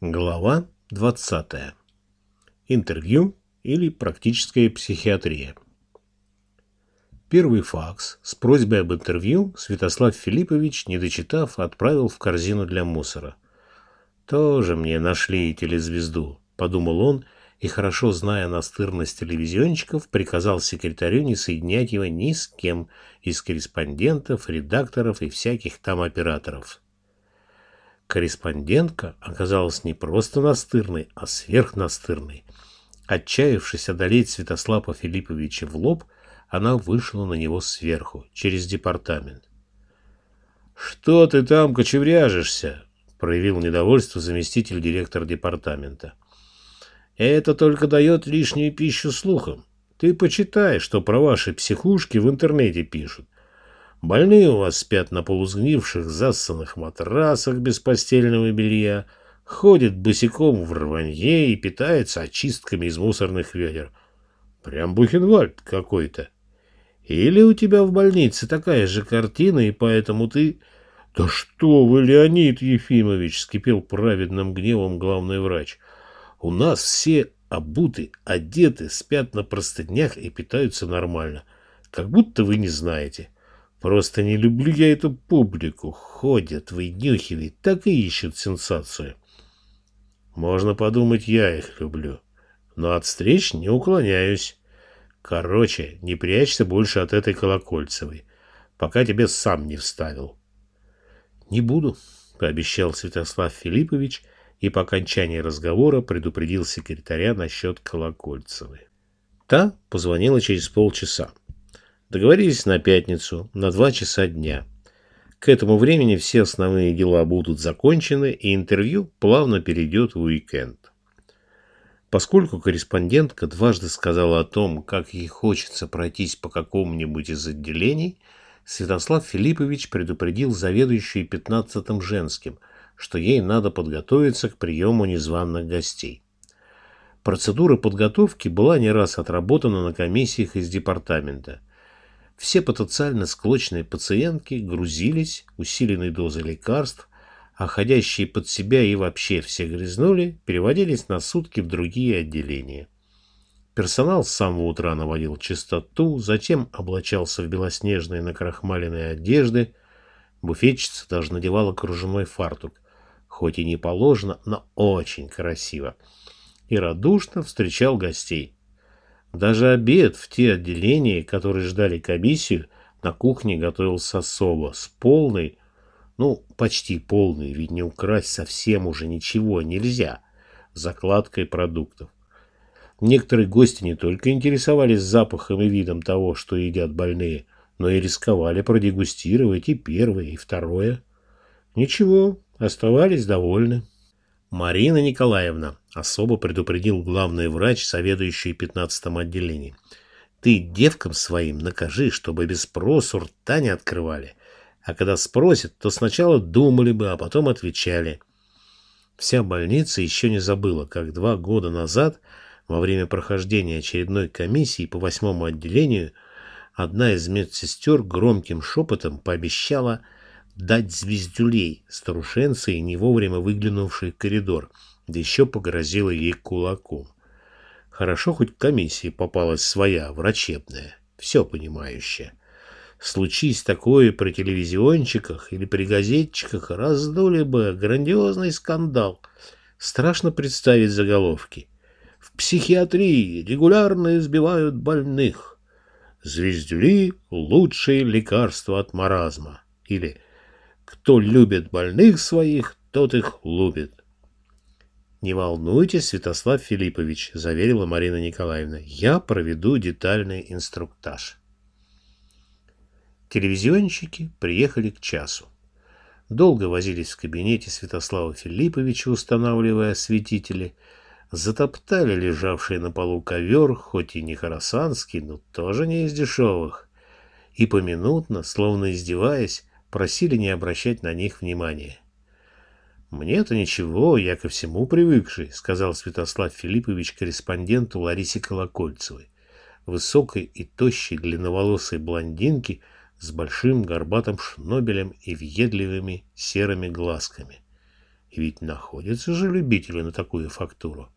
Глава 20. Интервью или практическая психиатрия. Первый факс с просьбой об интервью Святослав Филиппович, не дочитав, отправил в корзину для мусора. «Тоже мне нашли телезвезду», — подумал он, и, хорошо зная настырность телевизионщиков, приказал секретарю не соединять его ни с кем из корреспондентов, редакторов и всяких там операторов. Корреспондентка оказалась не просто настырной, а сверхнастырной. Отчаявшись одолеть Святослава Филипповича в лоб, она вышла на него сверху, через департамент. «Что ты там кочевряжешься?» — проявил недовольство заместитель директора департамента. «Это только дает лишнюю пищу слухам. Ты почитай, что про ваши психушки в интернете пишут. Больные у вас спят на полузгнивших, зассанных матрасах без постельного белья, ходят босиком в рванье и питаются очистками из мусорных ведер. Прям Бухенвальд какой-то. Или у тебя в больнице такая же картина, и поэтому ты... «Да что вы, Леонид Ефимович!» — скипел праведным гневом главный врач. «У нас все обуты, одеты, спят на простынях и питаются нормально. Как будто вы не знаете. Просто не люблю я эту публику. Ходят, вынюхивают, так и ищут сенсацию. Можно подумать, я их люблю. Но от встреч не уклоняюсь. Короче, не прячься больше от этой колокольцевой, пока тебе сам не вставил. Не буду, пообещал Святослав Филиппович и по окончании разговора предупредил секретаря насчет колокольцевой. Та позвонила через полчаса. Договорились на пятницу, на два часа дня. К этому времени все основные дела будут закончены, и интервью плавно перейдет в уикенд. Поскольку корреспондентка дважды сказала о том, как ей хочется пройтись по какому-нибудь из отделений, Святослав Филиппович предупредил заведующую пятнадцатым женским, что ей надо подготовиться к приему незваных гостей. Процедура подготовки была не раз отработана на комиссиях из департамента – все потенциально склочные пациентки грузились усиленной дозой лекарств, а ходящие под себя и вообще все грязнули, переводились на сутки в другие отделения. Персонал с самого утра наводил чистоту, затем облачался в белоснежные накрахмаленные одежды. Буфетчица даже надевала кружевной фартук, хоть и не положено, но очень красиво. И радушно встречал гостей. Даже обед в те отделения, которые ждали комиссию, на кухне готовился особо, с полной, ну, почти полной, ведь не украсть совсем уже ничего нельзя, закладкой продуктов. Некоторые гости не только интересовались запахом и видом того, что едят больные, но и рисковали продегустировать и первое, и второе. Ничего, оставались довольны. Марина Николаевна, особо предупредил главный врач, заведующий 15-м отделением. Ты девкам своим накажи, чтобы без спросу рта не открывали. А когда спросят, то сначала думали бы, а потом отвечали. Вся больница еще не забыла, как два года назад, во время прохождения очередной комиссии по восьмому отделению, одна из медсестер громким шепотом пообещала – дать звездюлей старушенции, не вовремя выглянувшей в коридор, да еще погрозила ей кулаком. Хорошо хоть комиссии попалась своя, врачебная, все понимающая. Случись такое при телевизиончиках или при газетчиках, раздули бы грандиозный скандал. Страшно представить заголовки. В психиатрии регулярно избивают больных. Звездюли – лучшее лекарство от маразма. Или кто любит больных своих, тот их любит. «Не волнуйтесь, Святослав Филиппович», — заверила Марина Николаевна. «Я проведу детальный инструктаж». Телевизионщики приехали к часу. Долго возились в кабинете Святослава Филипповича, устанавливая осветители. Затоптали лежавший на полу ковер, хоть и не хоросанский, но тоже не из дешевых. И поминутно, словно издеваясь, просили не обращать на них внимания. «Мне-то ничего, я ко всему привыкший», — сказал Святослав Филиппович корреспонденту Ларисе Колокольцевой, высокой и тощей длинноволосой блондинке с большим горбатым шнобелем и въедливыми серыми глазками. И ведь находятся же любители на такую фактуру.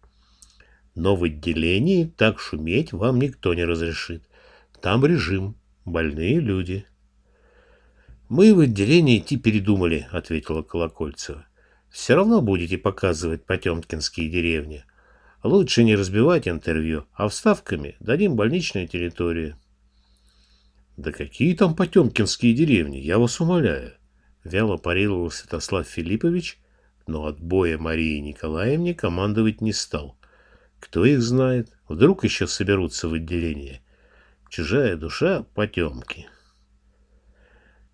Но в отделении так шуметь вам никто не разрешит. Там режим, больные люди. Мы в отделение идти передумали, ответила Колокольцева. Все равно будете показывать потемкинские деревни. Лучше не разбивать интервью, а вставками дадим больничную территорию. Да какие там потемкинские деревни, я вас умоляю. Вяло парировал Святослав Филиппович, но от боя Марии Николаевне командовать не стал. Кто их знает, вдруг еще соберутся в отделение. Чужая душа — потемки.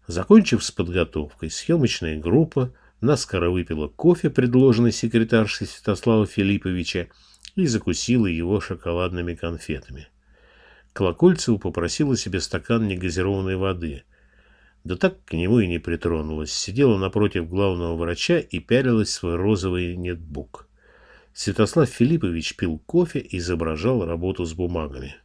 Закончив с подготовкой, съемочная группа наскоро выпила кофе, предложенный секретаршей Святослава Филипповича, и закусила его шоколадными конфетами. Колокольцева попросила себе стакан негазированной воды. Да так к нему и не притронулась. Сидела напротив главного врача и пялилась в свой розовый нетбук. Святослав Филиппович пил кофе и изображал работу с бумагами.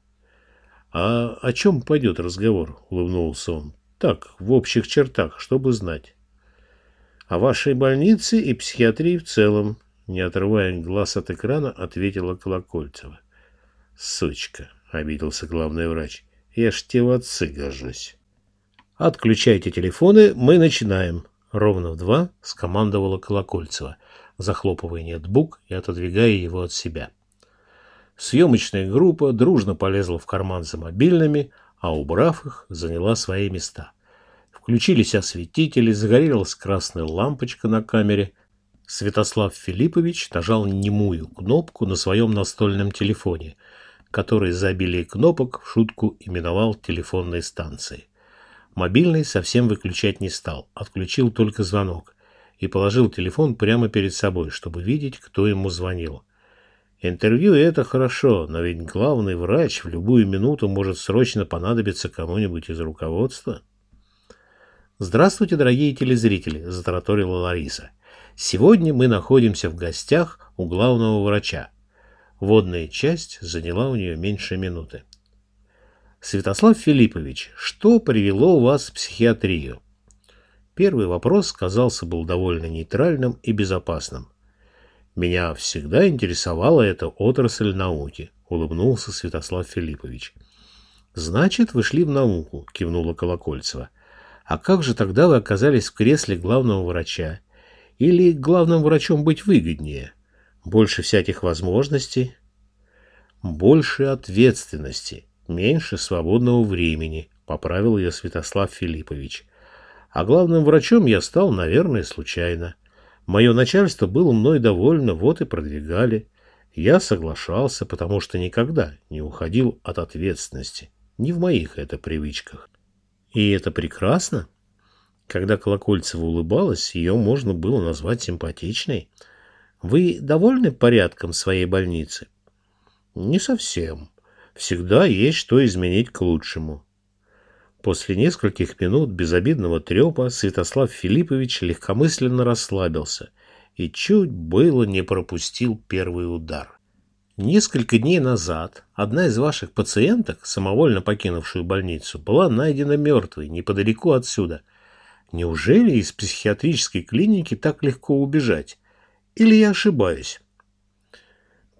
«А о чем пойдет разговор?» — улыбнулся он. «Так, в общих чертах, чтобы знать». «О вашей больнице и психиатрии в целом», — не отрывая глаз от экрана, ответила Колокольцева. «Сучка», — обиделся главный врач, — «я ж тебе в отцы гожусь». «Отключайте телефоны, мы начинаем», — ровно в два скомандовала Колокольцева — захлопывая нетбук и отодвигая его от себя. Съемочная группа дружно полезла в карман за мобильными, а убрав их, заняла свои места. Включились осветители, загорелась красная лампочка на камере. Святослав Филиппович нажал немую кнопку на своем настольном телефоне, который за обилие кнопок в шутку именовал телефонной станцией. Мобильный совсем выключать не стал, отключил только звонок и положил телефон прямо перед собой, чтобы видеть, кто ему звонил. Интервью — это хорошо, но ведь главный врач в любую минуту может срочно понадобиться кому-нибудь из руководства. «Здравствуйте, дорогие телезрители», — затараторила Лариса. «Сегодня мы находимся в гостях у главного врача. Водная часть заняла у нее меньше минуты. Святослав Филиппович, что привело вас в психиатрию? Первый вопрос казался был довольно нейтральным и безопасным. «Меня всегда интересовала эта отрасль науки», — улыбнулся Святослав Филиппович. «Значит, вы шли в науку», — кивнула Колокольцева. «А как же тогда вы оказались в кресле главного врача? Или главным врачом быть выгоднее? Больше всяких возможностей?» «Больше ответственности, меньше свободного времени», — поправил ее Святослав Филиппович. А главным врачом я стал, наверное, случайно. Мое начальство было мной довольно, вот и продвигали. Я соглашался, потому что никогда не уходил от ответственности. Не в моих это привычках. И это прекрасно. Когда Колокольцева улыбалась, ее можно было назвать симпатичной. Вы довольны порядком своей больницы? Не совсем. Всегда есть что изменить к лучшему. После нескольких минут безобидного трепа Святослав Филиппович легкомысленно расслабился и чуть было не пропустил первый удар. Несколько дней назад одна из ваших пациенток, самовольно покинувшую больницу, была найдена мертвой неподалеку отсюда. Неужели из психиатрической клиники так легко убежать? Или я ошибаюсь?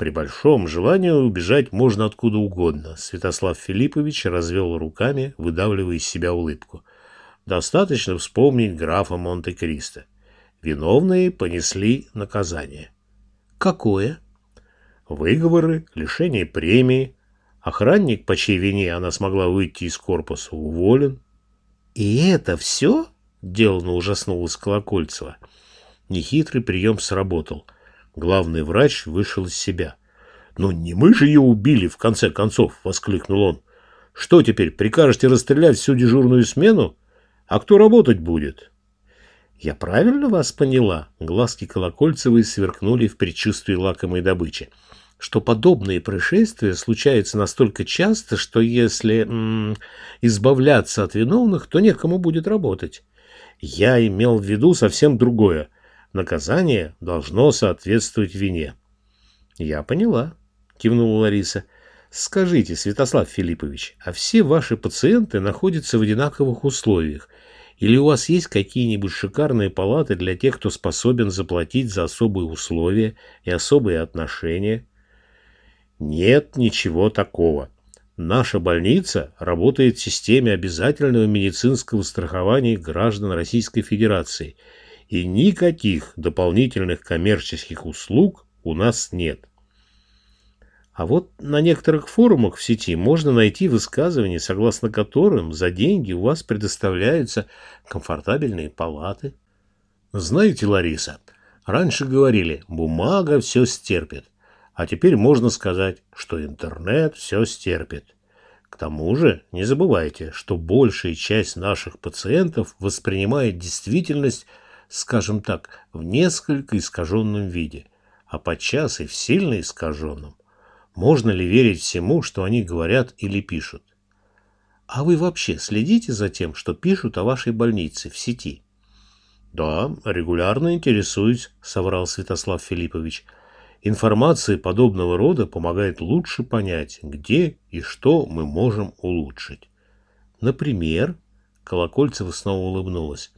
При большом желании убежать можно откуда угодно. Святослав Филиппович развел руками, выдавливая из себя улыбку. Достаточно вспомнить графа Монте-Кристо. Виновные понесли наказание. Какое? Выговоры, лишение премии. Охранник, по чьей вине она смогла выйти из корпуса, уволен. И это все? Делано ужаснулась Колокольцева. Нехитрый прием сработал — Главный врач вышел из себя. «Но не мы же ее убили, в конце концов!» — воскликнул он. «Что теперь, прикажете расстрелять всю дежурную смену? А кто работать будет?» «Я правильно вас поняла?» Глазки Колокольцевой сверкнули в предчувствии лакомой добычи. «Что подобные происшествия случаются настолько часто, что если м -м, избавляться от виновных, то некому будет работать. Я имел в виду совсем другое. Наказание должно соответствовать вине. Я поняла, кивнула Лариса. Скажите, Святослав Филиппович, а все ваши пациенты находятся в одинаковых условиях Или у вас есть какие-нибудь шикарные палаты для тех, кто способен заплатить за особые условия и особые отношения? Нет ничего такого. Наша больница работает в системе обязательного медицинского страхования граждан Российской Федерации, и никаких дополнительных коммерческих услуг у нас нет. А вот на некоторых форумах в сети можно найти высказывания, согласно которым за деньги у вас предоставляются комфортабельные палаты. Знаете, Лариса, раньше говорили, бумага все стерпит, а теперь можно сказать, что интернет все стерпит. К тому же не забывайте, что большая часть наших пациентов воспринимает действительность, скажем так, в несколько искаженном виде, а подчас и в сильно искаженном. Можно ли верить всему, что они говорят или пишут? А вы вообще следите за тем, что пишут о вашей больнице в сети? Да, регулярно интересуюсь, соврал Святослав Филиппович. Информация подобного рода помогает лучше понять, где и что мы можем улучшить. Например, Колокольцева снова улыбнулась.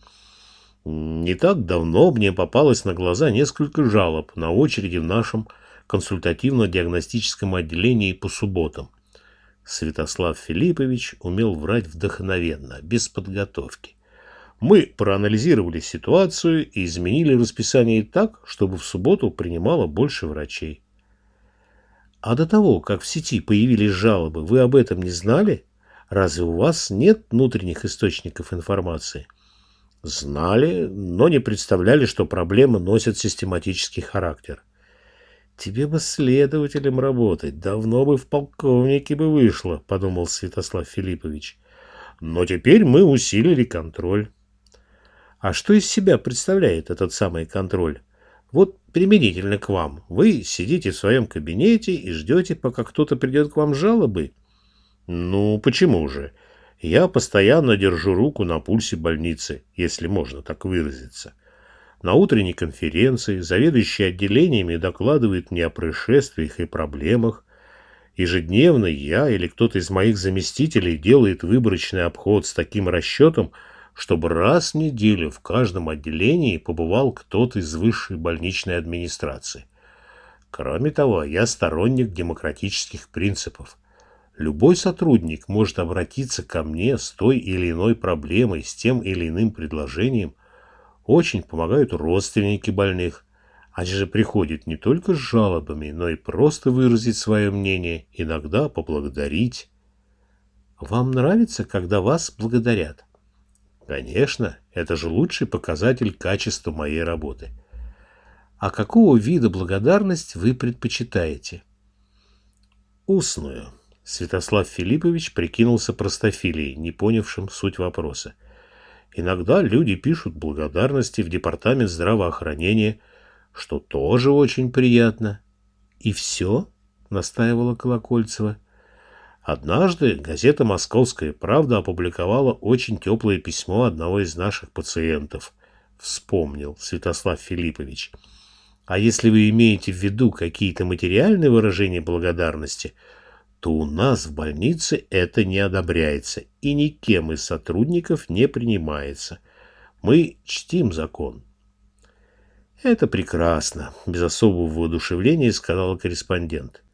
Не так давно мне попалось на глаза несколько жалоб на очереди в нашем консультативно-диагностическом отделении по субботам. Святослав Филиппович умел врать вдохновенно, без подготовки. Мы проанализировали ситуацию и изменили расписание так, чтобы в субботу принимало больше врачей. А до того, как в сети появились жалобы, вы об этом не знали? Разве у вас нет внутренних источников информации? Знали, но не представляли, что проблемы носят систематический характер. Тебе бы следователем работать, давно бы в полковнике бы вышло, подумал Святослав Филиппович. Но теперь мы усилили контроль. А что из себя представляет этот самый контроль? Вот применительно к вам. Вы сидите в своем кабинете и ждете, пока кто-то придет к вам с жалобой? Ну, почему же? Я постоянно держу руку на пульсе больницы, если можно так выразиться. На утренней конференции заведующий отделениями докладывает мне о происшествиях и проблемах. Ежедневно я или кто-то из моих заместителей делает выборочный обход с таким расчетом, чтобы раз в неделю в каждом отделении побывал кто-то из высшей больничной администрации. Кроме того, я сторонник демократических принципов. Любой сотрудник может обратиться ко мне с той или иной проблемой, с тем или иным предложением – очень помогают родственники больных. Они же приходят не только с жалобами, но и просто выразить свое мнение, иногда поблагодарить. Вам нравится, когда вас благодарят? Конечно, это же лучший показатель качества моей работы. А какого вида благодарность вы предпочитаете? Устную. Святослав Филиппович прикинулся простофилией, не понявшим суть вопроса. Иногда люди пишут благодарности в департамент здравоохранения, что тоже очень приятно. И все, настаивала Колокольцева. Однажды газета «Московская правда» опубликовала очень теплое письмо одного из наших пациентов. Вспомнил Святослав Филиппович. А если вы имеете в виду какие-то материальные выражения благодарности – то у нас в больнице это не одобряется и никем из сотрудников не принимается. Мы чтим закон. Это прекрасно, без особого воодушевления сказал корреспондент.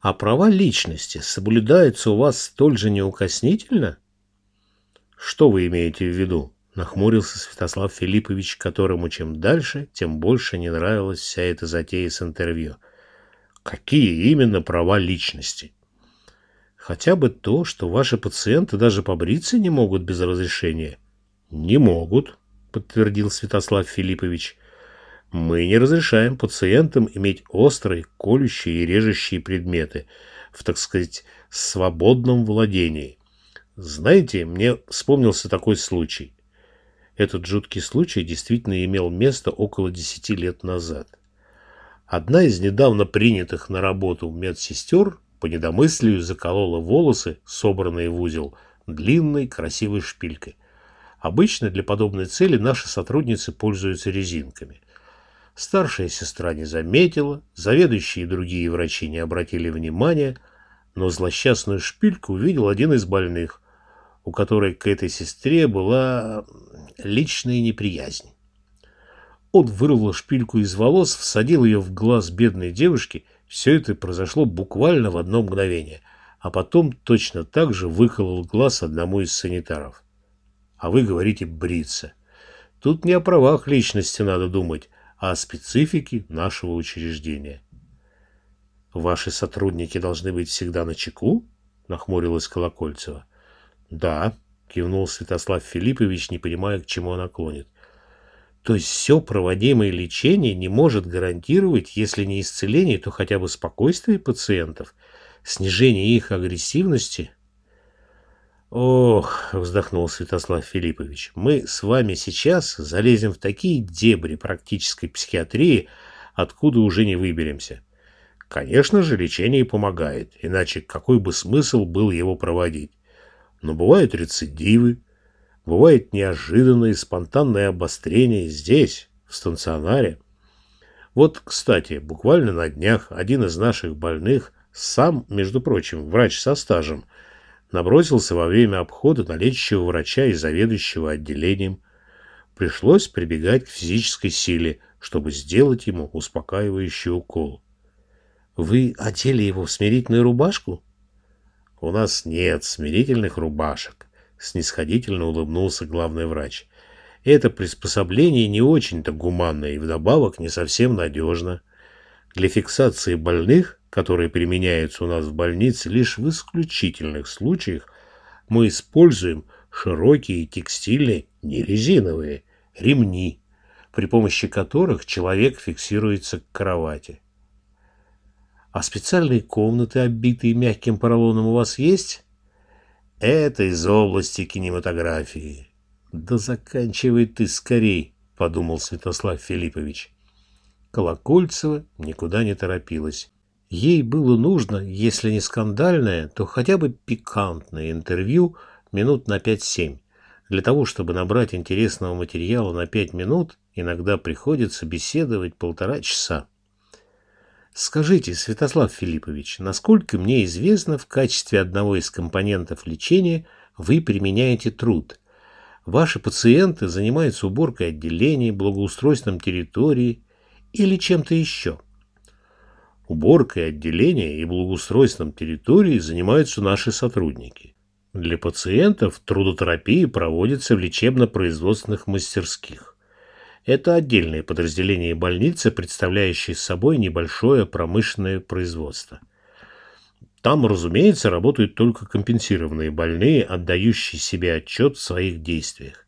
А права личности соблюдаются у вас столь же неукоснительно? Что вы имеете в виду? Нахмурился Святослав Филиппович, которому чем дальше, тем больше не нравилась вся эта затея с интервью. Какие именно права личности? Хотя бы то, что ваши пациенты даже побриться не могут без разрешения. Не могут, подтвердил Святослав Филиппович. Мы не разрешаем пациентам иметь острые, колющие и режущие предметы в, так сказать, свободном владении. Знаете, мне вспомнился такой случай. Этот жуткий случай действительно имел место около десяти лет назад. Одна из недавно принятых на работу медсестер по недомыслию заколола волосы, собранные в узел, длинной красивой шпилькой. Обычно для подобной цели наши сотрудницы пользуются резинками. Старшая сестра не заметила, заведующие и другие врачи не обратили внимания, но злосчастную шпильку увидел один из больных, у которой к этой сестре была личная неприязнь. Он вырвал шпильку из волос, всадил ее в глаз бедной девушки. Все это произошло буквально в одно мгновение. А потом точно так же выколол глаз одному из санитаров. А вы говорите бриться. Тут не о правах личности надо думать, а о специфике нашего учреждения. Ваши сотрудники должны быть всегда на чеку? Нахмурилась Колокольцева. Да, кивнул Святослав Филиппович, не понимая, к чему она клонит. То есть все проводимое лечение не может гарантировать, если не исцеление, то хотя бы спокойствие пациентов, снижение их агрессивности? Ох, вздохнул Святослав Филиппович, мы с вами сейчас залезем в такие дебри практической психиатрии, откуда уже не выберемся. Конечно же, лечение помогает, иначе какой бы смысл был его проводить? Но бывают рецидивы, Бывает неожиданные спонтанные обострения здесь, в станционаре. Вот, кстати, буквально на днях один из наших больных, сам, между прочим, врач со стажем, набросился во время обхода на лечащего врача и заведующего отделением. Пришлось прибегать к физической силе, чтобы сделать ему успокаивающий укол. «Вы одели его в смирительную рубашку?» «У нас нет смирительных рубашек снисходительно улыбнулся главный врач. Это приспособление не очень-то гуманно и вдобавок не совсем надежно. Для фиксации больных, которые применяются у нас в больнице лишь в исключительных случаях, мы используем широкие текстильные, не резиновые, ремни, при помощи которых человек фиксируется к кровати. А специальные комнаты, оббитые мягким поролоном, у вас есть? Это из области кинематографии. Да заканчивай ты скорей, подумал Святослав Филиппович. Колокольцева никуда не торопилась. Ей было нужно, если не скандальное, то хотя бы пикантное интервью минут на 5-7. Для того, чтобы набрать интересного материала на 5 минут, иногда приходится беседовать полтора часа. Скажите, Святослав Филиппович, насколько мне известно, в качестве одного из компонентов лечения вы применяете труд. Ваши пациенты занимаются уборкой отделений, благоустройством территории или чем-то еще. Уборкой отделения и благоустройством территории занимаются наши сотрудники. Для пациентов трудотерапия проводится в лечебно-производственных мастерских. Это отдельное подразделение больницы, представляющее собой небольшое промышленное производство. Там, разумеется, работают только компенсированные больные, отдающие себе отчет в своих действиях.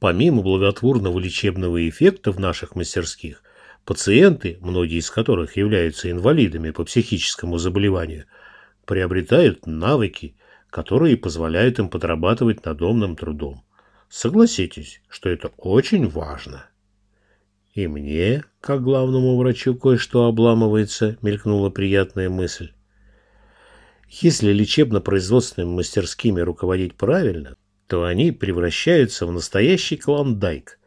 Помимо благотворного лечебного эффекта в наших мастерских, пациенты, многие из которых являются инвалидами по психическому заболеванию, приобретают навыки, которые позволяют им подрабатывать надомным трудом. Согласитесь, что это очень важно. И мне, как главному врачу, кое-что обламывается, мелькнула приятная мысль. Если лечебно-производственными мастерскими руководить правильно, то они превращаются в настоящий клондайк.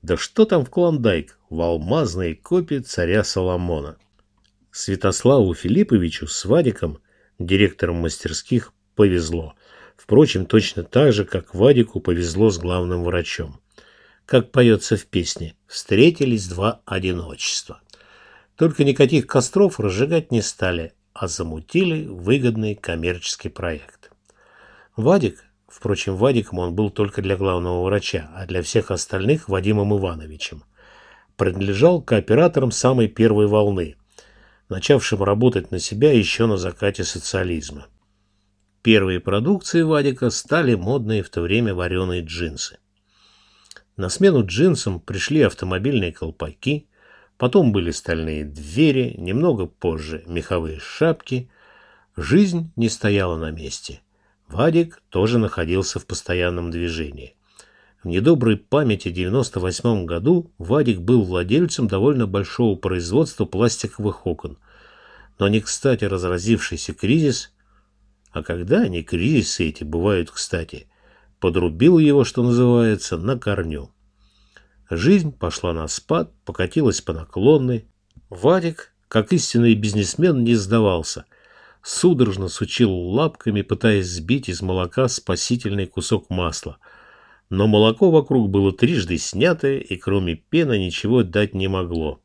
Да что там в клондайк? В алмазные копии царя Соломона. Святославу Филипповичу с Вадиком, директором мастерских, повезло. Впрочем, точно так же, как Вадику повезло с главным врачом. Как поется в песне, встретились два одиночества. Только никаких костров разжигать не стали, а замутили выгодный коммерческий проект. Вадик, впрочем, Вадиком он был только для главного врача, а для всех остальных Вадимом Ивановичем, принадлежал кооператорам самой первой волны, начавшим работать на себя еще на закате социализма. Первые продукции Вадика стали модные в то время вареные джинсы. На смену джинсам пришли автомобильные колпаки, потом были стальные двери, немного позже меховые шапки. Жизнь не стояла на месте. Вадик тоже находился в постоянном движении. В недоброй памяти 98 году Вадик был владельцем довольно большого производства пластиковых окон. Но не кстати разразившийся кризис а когда они, кризисы эти, бывают кстати, подрубил его, что называется, на корню. Жизнь пошла на спад, покатилась по наклонной. Вадик, как истинный бизнесмен, не сдавался. Судорожно сучил лапками, пытаясь сбить из молока спасительный кусок масла. но молоко вокруг было трижды снятое и кроме пена ничего дать не могло.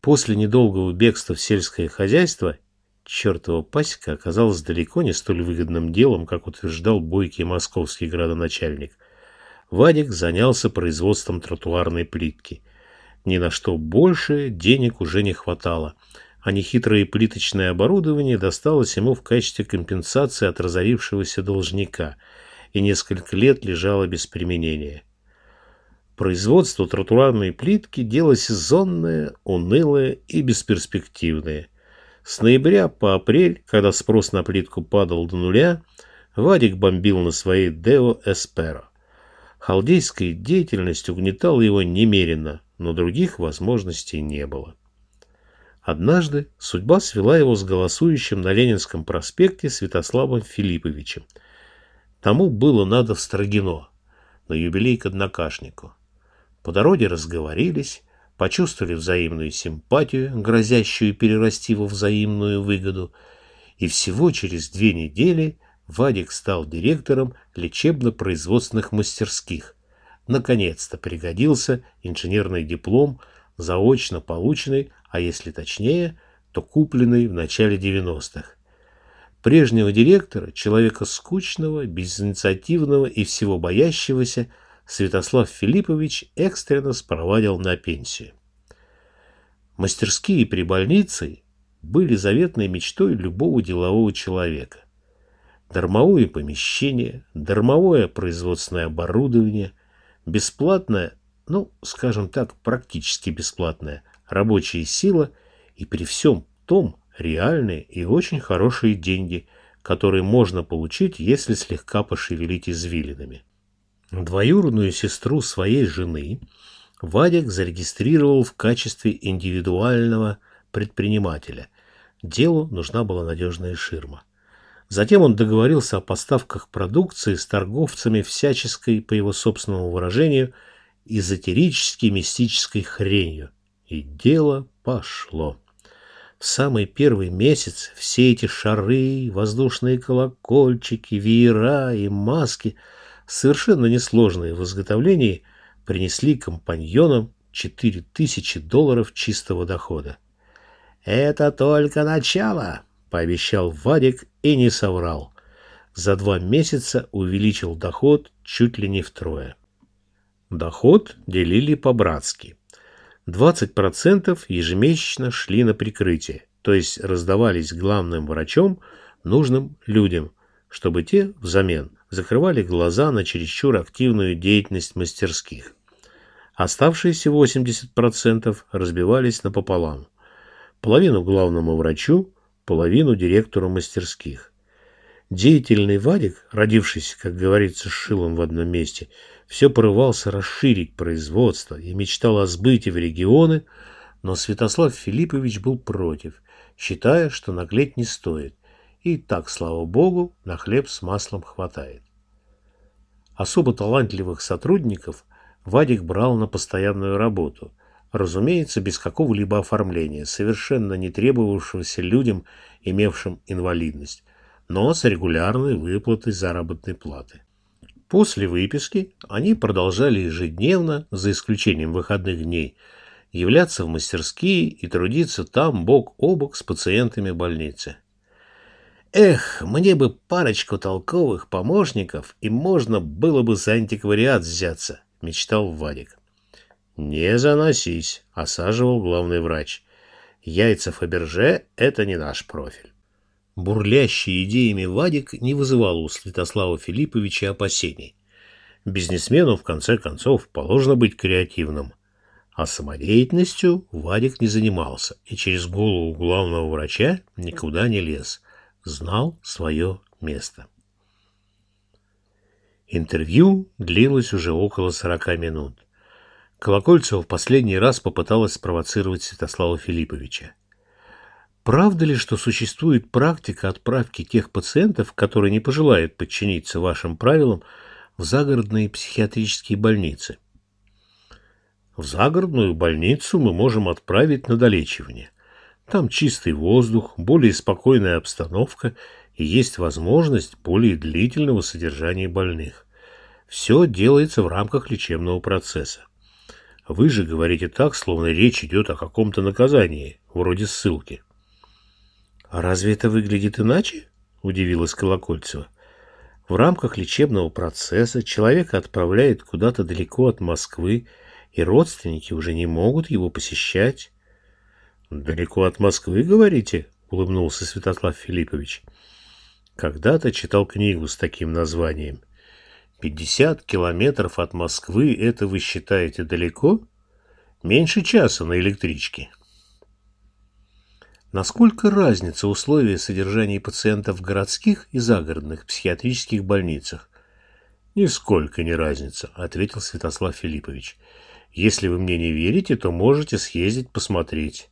После недолгого бегства в сельское хозяйство чертова пасека оказалась далеко не столь выгодным делом, как утверждал бойкий московский градоначальник. Вадик занялся производством тротуарной плитки. Ни на что больше денег уже не хватало, а нехитрое плиточное оборудование досталось ему в качестве компенсации от разорившегося должника и несколько лет лежало без применения. Производство тротуарной плитки – дело сезонное, унылое и бесперспективное. С ноября по апрель, когда спрос на плитку падал до нуля, Вадик бомбил на своей Део Эсперо. Халдейская деятельность угнетала его немерено, но других возможностей не было. Однажды судьба свела его с голосующим на Ленинском проспекте Святославом Филипповичем. Тому было надо в Строгино, на юбилей к однокашнику. По дороге разговорились, почувствовали взаимную симпатию, грозящую перерасти во взаимную выгоду, и всего через две недели Вадик стал директором лечебно-производственных мастерских. Наконец-то пригодился инженерный диплом, заочно полученный, а если точнее, то купленный в начале 90-х. Прежнего директора, человека скучного, безинициативного и всего боящегося, Святослав Филиппович экстренно спровадил на пенсию. Мастерские при больнице были заветной мечтой любого делового человека. Дармовое помещение, дармовое производственное оборудование, бесплатная, ну, скажем так, практически бесплатная рабочая сила и при всем том реальные и очень хорошие деньги, которые можно получить, если слегка пошевелить извилинами. Двоюродную сестру своей жены Вадик зарегистрировал в качестве индивидуального предпринимателя. Делу нужна была надежная ширма. Затем он договорился о поставках продукции с торговцами всяческой, по его собственному выражению, эзотерической мистической хренью. И дело пошло. В самый первый месяц все эти шары, воздушные колокольчики, веера и маски – совершенно несложные в изготовлении, принесли компаньонам 4000 долларов чистого дохода. «Это только начало», — пообещал Вадик и не соврал. За два месяца увеличил доход чуть ли не втрое. Доход делили по-братски. 20% ежемесячно шли на прикрытие, то есть раздавались главным врачом нужным людям, чтобы те взамен закрывали глаза на чересчур активную деятельность мастерских. Оставшиеся 80% разбивались напополам. Половину главному врачу, половину директору мастерских. Деятельный Вадик, родившийся, как говорится, шилом в одном месте, все порывался расширить производство и мечтал о сбытии в регионы, но Святослав Филиппович был против, считая, что наглеть не стоит, и так, слава богу, на хлеб с маслом хватает. Особо талантливых сотрудников Вадик брал на постоянную работу, разумеется, без какого-либо оформления, совершенно не требовавшегося людям, имевшим инвалидность, но с регулярной выплатой заработной платы. После выписки они продолжали ежедневно, за исключением выходных дней, являться в мастерские и трудиться там бок о бок с пациентами больницы. Эх, мне бы парочку толковых помощников, и можно было бы за антиквариат взяться, мечтал Вадик. Не заносись, осаживал главный врач. Яйца Фаберже — это не наш профиль. Бурлящий идеями Вадик не вызывал у Святослава Филипповича опасений. Бизнесмену, в конце концов, положено быть креативным. А самодеятельностью Вадик не занимался и через голову главного врача никуда не лез — знал свое место. Интервью длилось уже около сорока минут. Колокольцева в последний раз попыталась спровоцировать Святослава Филипповича. Правда ли, что существует практика отправки тех пациентов, которые не пожелают подчиниться вашим правилам, в загородные психиатрические больницы? В загородную больницу мы можем отправить на долечивание – там чистый воздух, более спокойная обстановка и есть возможность более длительного содержания больных. Все делается в рамках лечебного процесса. Вы же говорите так, словно речь идет о каком-то наказании, вроде ссылки. «А разве это выглядит иначе?» – удивилась Колокольцева. «В рамках лечебного процесса человека отправляют куда-то далеко от Москвы, и родственники уже не могут его посещать». «Далеко от Москвы, говорите?» – улыбнулся Святослав Филиппович. «Когда-то читал книгу с таким названием. Пятьдесят километров от Москвы – это вы считаете далеко? Меньше часа на электричке». Насколько разница условия содержания пациентов в городских и загородных психиатрических больницах? Нисколько не разница, ответил Святослав Филиппович. Если вы мне не верите, то можете съездить посмотреть.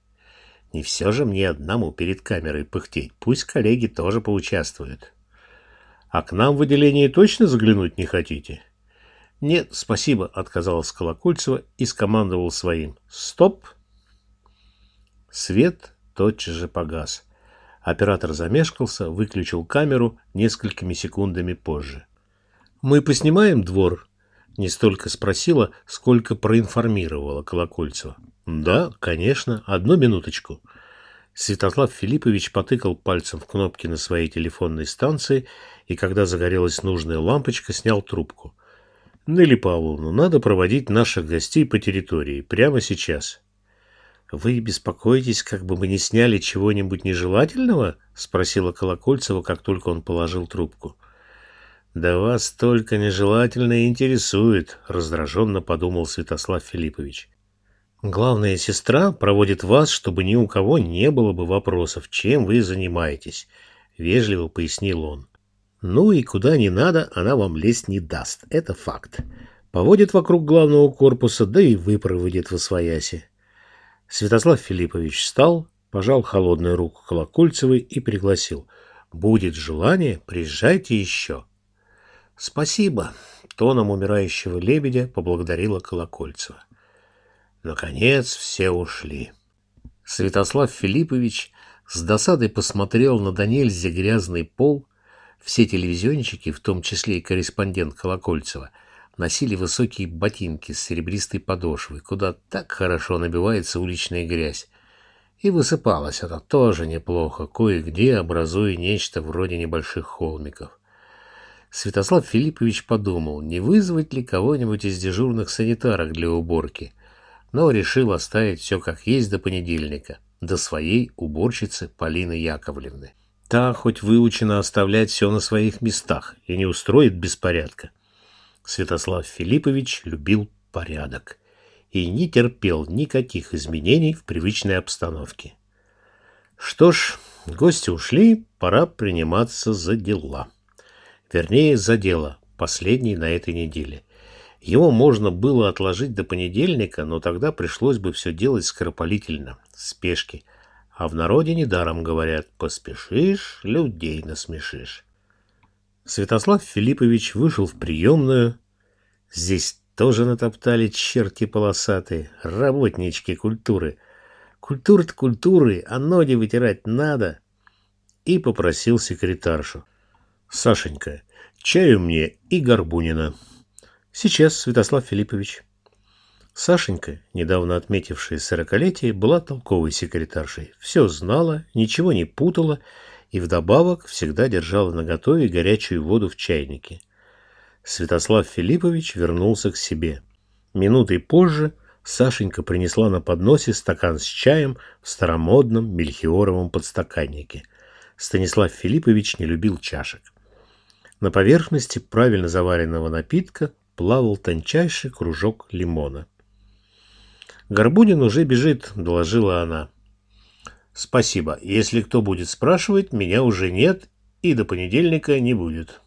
Не все же мне одному перед камерой пыхтеть. Пусть коллеги тоже поучаствуют. А к нам в отделение точно заглянуть не хотите? Нет, спасибо, отказалась Колокольцева и скомандовал своим. Стоп! Свет тотчас же погас. Оператор замешкался, выключил камеру несколькими секундами позже. «Мы поснимаем двор?» Не столько спросила, сколько проинформировала Колокольцева. «Да, конечно. Одну минуточку». Святослав Филиппович потыкал пальцем в кнопки на своей телефонной станции и, когда загорелась нужная лампочка, снял трубку. «Нелли Павловна, надо проводить наших гостей по территории. Прямо сейчас». «Вы беспокоитесь, как бы мы не сняли чего-нибудь нежелательного?» — спросила Колокольцева, как только он положил трубку. «Да вас только нежелательно интересует», — раздраженно подумал Святослав Филиппович. «Главная сестра проводит вас, чтобы ни у кого не было бы вопросов, чем вы занимаетесь», — вежливо пояснил он. «Ну и куда не надо, она вам лезть не даст, это факт. Поводит вокруг главного корпуса, да и выпроводит в освояси. Святослав Филиппович встал, пожал холодную руку Колокольцевой и пригласил. «Будет желание, приезжайте еще». «Спасибо», — тоном умирающего лебедя поблагодарила Колокольцева. Наконец все ушли. Святослав Филиппович с досадой посмотрел на Даниэльзе грязный пол. Все телевизионщики, в том числе и корреспондент Колокольцева, — носили высокие ботинки с серебристой подошвой, куда так хорошо набивается уличная грязь. И высыпалось это тоже неплохо, кое-где образуя нечто вроде небольших холмиков. Святослав Филиппович подумал, не вызвать ли кого-нибудь из дежурных санитарок для уборки, но решил оставить все как есть до понедельника, до своей уборщицы Полины Яковлевны. Та хоть выучена оставлять все на своих местах и не устроит беспорядка. Святослав Филиппович любил порядок и не терпел никаких изменений в привычной обстановке. Что ж, гости ушли, пора приниматься за дела. Вернее, за дело, последний на этой неделе. Его можно было отложить до понедельника, но тогда пришлось бы все делать скоропалительно, спешки. А в народе недаром говорят «поспешишь, людей насмешишь». Святослав Филиппович вышел в приемную. Здесь тоже натоптали черти полосатые, работнички культуры. Культура-то культуры, а ноги вытирать надо. И попросил секретаршу. «Сашенька, чаю мне и Горбунина». «Сейчас, Святослав Филиппович». Сашенька, недавно отметившая сорокалетие, была толковой секретаршей. Все знала, ничего не путала и вдобавок всегда держала наготове горячую воду в чайнике. Святослав Филиппович вернулся к себе. Минутой позже Сашенька принесла на подносе стакан с чаем в старомодном мельхиоровом подстаканнике. Станислав Филиппович не любил чашек. На поверхности правильно заваренного напитка плавал тончайший кружок лимона. «Горбунин уже бежит», — доложила она. Спасибо. Если кто будет спрашивать, меня уже нет и до понедельника не будет.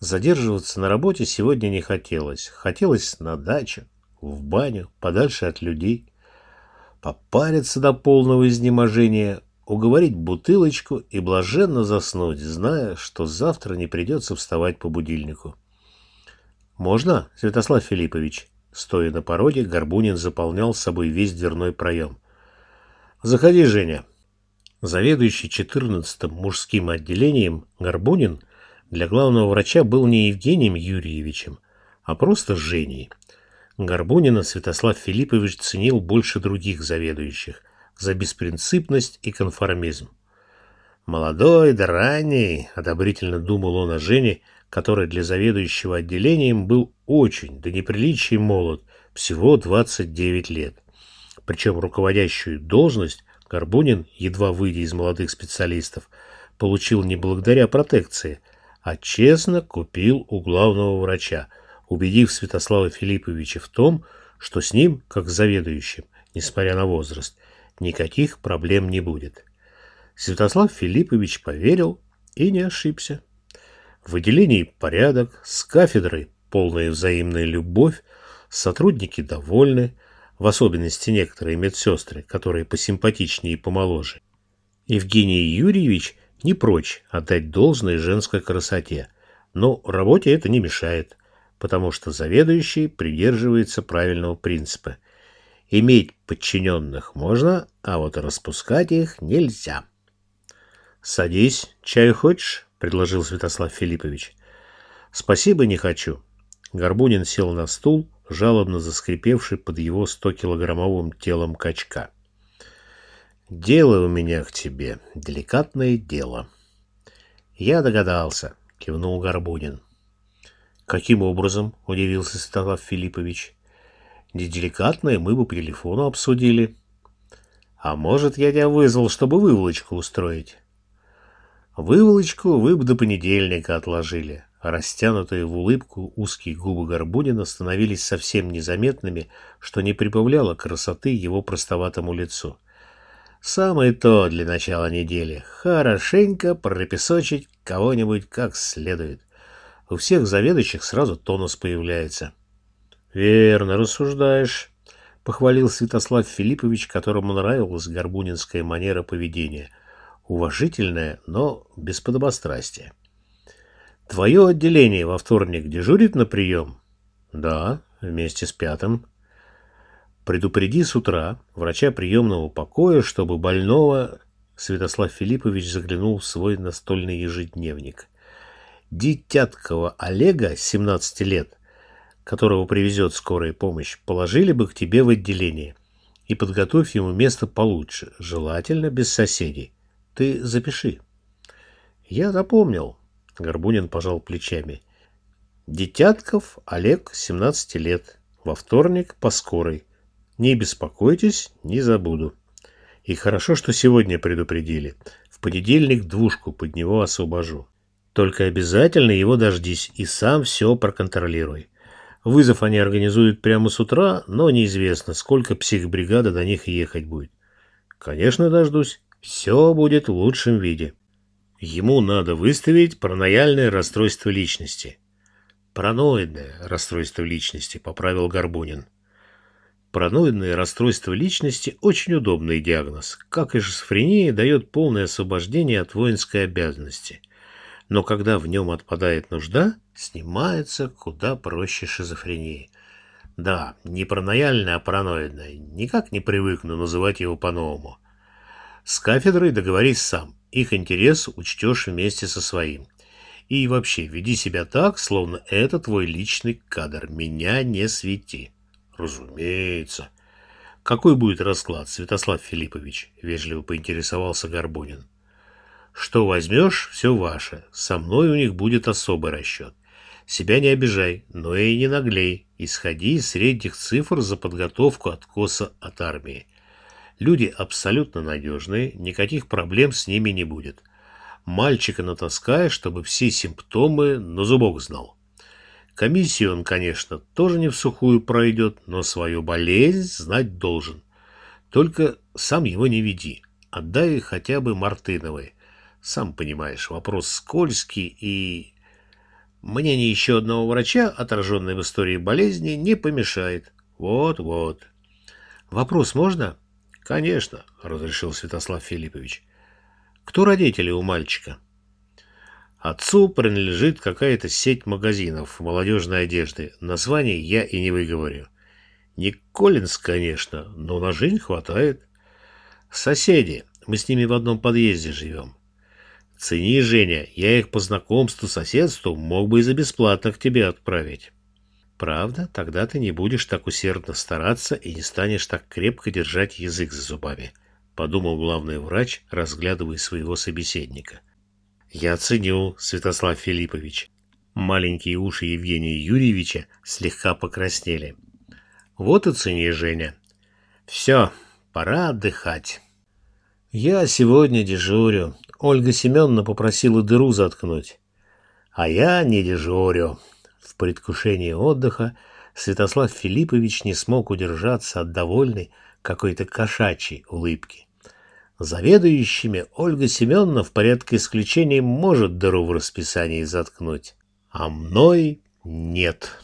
Задерживаться на работе сегодня не хотелось. Хотелось на дачу, в баню, подальше от людей. Попариться до полного изнеможения, уговорить бутылочку и блаженно заснуть, зная, что завтра не придется вставать по будильнику. «Можно, Святослав Филиппович?» Стоя на пороге, Горбунин заполнял собой весь дверной проем. Заходи, Женя. Заведующий 14-м мужским отделением Горбунин для главного врача был не Евгением Юрьевичем, а просто Женей. Горбунина Святослав Филиппович ценил больше других заведующих за беспринципность и конформизм. «Молодой да ранний», — одобрительно думал он о Жене, который для заведующего отделением был очень, до неприличия молод, всего 29 лет. Причем руководящую должность Горбунин, едва выйдя из молодых специалистов, получил не благодаря протекции, а честно купил у главного врача, убедив Святослава Филипповича в том, что с ним, как заведующим, несмотря на возраст, никаких проблем не будет. Святослав Филиппович поверил и не ошибся. В отделении порядок, с кафедрой полная взаимная любовь, сотрудники довольны, в особенности некоторые медсестры, которые посимпатичнее и помоложе. Евгений Юрьевич не прочь отдать должное женской красоте, но работе это не мешает, потому что заведующий придерживается правильного принципа. Иметь подчиненных можно, а вот распускать их нельзя. «Садись, чаю хочешь?» — предложил Святослав Филиппович. «Спасибо, не хочу». Горбунин сел на стул, жалобно заскрипевший под его 100-килограммовым телом качка. «Дело у меня к тебе, деликатное дело». «Я догадался», — кивнул Горбунин. «Каким образом?» — удивился Святослав Филиппович. «Неделикатное мы бы по телефону обсудили». «А может, я тебя вызвал, чтобы выволочку устроить?» «Выволочку вы бы до понедельника отложили». Растянутые в улыбку узкие губы Горбунина становились совсем незаметными, что не прибавляло красоты его простоватому лицу. Самое то для начала недели. Хорошенько пропесочить кого-нибудь как следует. У всех заведующих сразу тонус появляется. «Верно рассуждаешь», — похвалил Святослав Филиппович, которому нравилась горбунинская манера поведения. Уважительная, но без подобострастия. Твое отделение во вторник дежурит на прием? Да, вместе с пятым. Предупреди с утра врача приемного покоя, чтобы больного... Святослав Филиппович заглянул в свой настольный ежедневник. Дитяткова Олега, 17 лет, которого привезет скорая помощь, положили бы к тебе в отделение. И подготовь ему место получше, желательно без соседей. Ты запиши. Я запомнил, Горбунин пожал плечами. Детятков Олег, 17 лет. Во вторник по скорой. Не беспокойтесь, не забуду. И хорошо, что сегодня предупредили. В понедельник двушку под него освобожу. Только обязательно его дождись и сам все проконтролируй. Вызов они организуют прямо с утра, но неизвестно, сколько психбригада до них ехать будет. Конечно, дождусь. Все будет в лучшем виде. Ему надо выставить паранояльное расстройство личности. Параноидное расстройство личности, поправил Горбунин. Параноидное расстройство личности – очень удобный диагноз, как и шизофрения дает полное освобождение от воинской обязанности. Но когда в нем отпадает нужда, снимается куда проще шизофрении. Да, не паранояльное, а параноидное. Никак не привыкну называть его по-новому. С кафедрой договорись сам. Их интерес учтешь вместе со своим. И вообще, веди себя так, словно это твой личный кадр. Меня не свети. Разумеется. Какой будет расклад, Святослав Филиппович? Вежливо поинтересовался Горбунин. Что возьмешь, все ваше. Со мной у них будет особый расчет. Себя не обижай, но и не наглей. Исходи из средних цифр за подготовку откоса от армии. Люди абсолютно надежные, никаких проблем с ними не будет. Мальчика натаскай, чтобы все симптомы на зубок знал. Комиссию он, конечно, тоже не в сухую пройдет, но свою болезнь знать должен. Только сам его не веди. Отдай хотя бы Мартыновой. Сам понимаешь, вопрос скользкий и... Мнение еще одного врача, отраженное в истории болезни, не помешает. Вот-вот. Вопрос можно? Конечно, разрешил Святослав Филиппович. Кто родители у мальчика? Отцу принадлежит какая-то сеть магазинов молодежной одежды. Название я и не выговорю. Не Коллинз, конечно, но на жизнь хватает. Соседи. Мы с ними в одном подъезде живем. Цени, Женя, я их по знакомству, соседству мог бы и за бесплатно к тебе отправить. Правда, тогда ты не будешь так усердно стараться и не станешь так крепко держать язык за зубами, подумал главный врач, разглядывая своего собеседника. Я ценю, Святослав Филиппович. Маленькие уши Евгения Юрьевича слегка покраснели. Вот и цени, Женя. Все, пора отдыхать. Я сегодня дежурю. Ольга Семеновна попросила дыру заткнуть. А я не дежурю. В предвкушении отдыха Святослав Филиппович не смог удержаться от довольной какой-то кошачьей улыбки. Заведующими Ольга Семеновна в порядке исключения может дыру в расписании заткнуть, а мной нет.